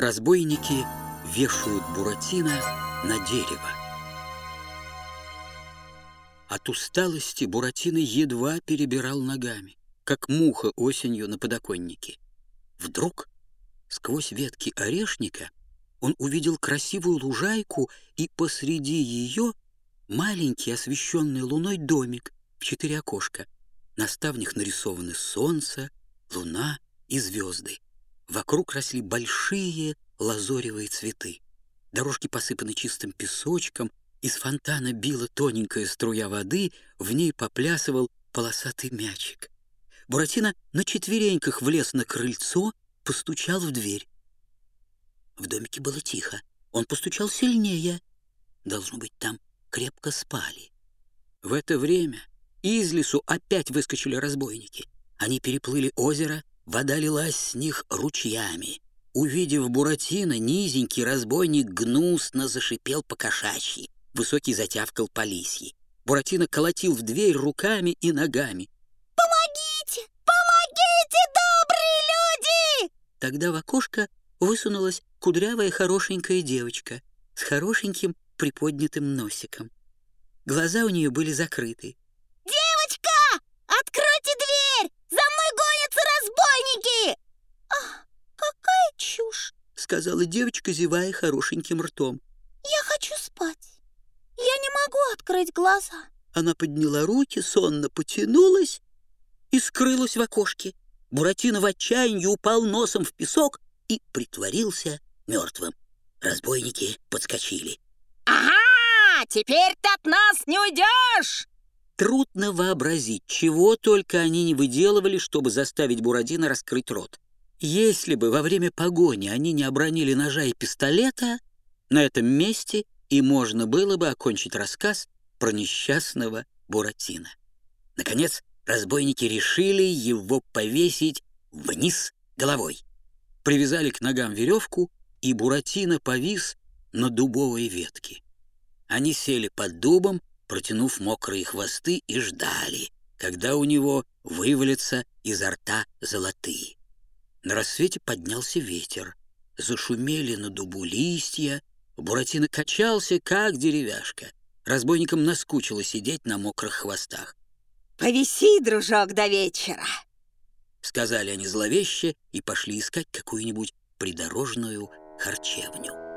разбойники вешают Буратино на дерево. От усталости Буратино едва перебирал ногами, как муха осенью на подоконнике. Вдруг сквозь ветки орешника он увидел красивую лужайку и посреди ее маленький освещенный луной домик в четыре окошка. На ставнях нарисованы солнце, луна и звезды. Вокруг росли большие лазоревые цветы. Дорожки посыпаны чистым песочком, из фонтана била тоненькая струя воды, в ней поплясывал полосатый мячик. Буратино на четвереньках влез на крыльцо, постучал в дверь. В домике было тихо. Он постучал сильнее. Должно быть, там крепко спали. В это время из лесу опять выскочили разбойники. Они переплыли озеро, Вода лилась с них ручьями. Увидев Буратино, низенький разбойник гнусно зашипел по кошачьи. Высокий затявкал по лисьи. Буратино колотил в дверь руками и ногами. «Помогите! Помогите, добрые люди!» Тогда в окошко высунулась кудрявая хорошенькая девочка с хорошеньким приподнятым носиком. Глаза у нее были закрыты. Сказала девочка, зевая хорошеньким ртом. «Я хочу спать. Я не могу открыть глаза». Она подняла руки, сонно потянулась и скрылась в окошке. Буратино в отчаянии упал носом в песок и притворился мертвым. Разбойники подскочили. «Ага! Теперь ты от нас не уйдешь!» Трудно вообразить, чего только они не выделывали, чтобы заставить Буратино раскрыть рот. Если бы во время погони они не обронили ножа и пистолета, на этом месте и можно было бы окончить рассказ про несчастного Буратино. Наконец, разбойники решили его повесить вниз головой. Привязали к ногам веревку, и Буратино повис на дубовой ветке. Они сели под дубом, протянув мокрые хвосты, и ждали, когда у него вывалятся изо рта золотые. На рассвете поднялся ветер. Зашумели на дубу листья. Буратино качался, как деревяшка. Разбойникам наскучило сидеть на мокрых хвостах. «Повиси, дружок, до вечера!» Сказали они зловеще и пошли искать какую-нибудь придорожную харчевню.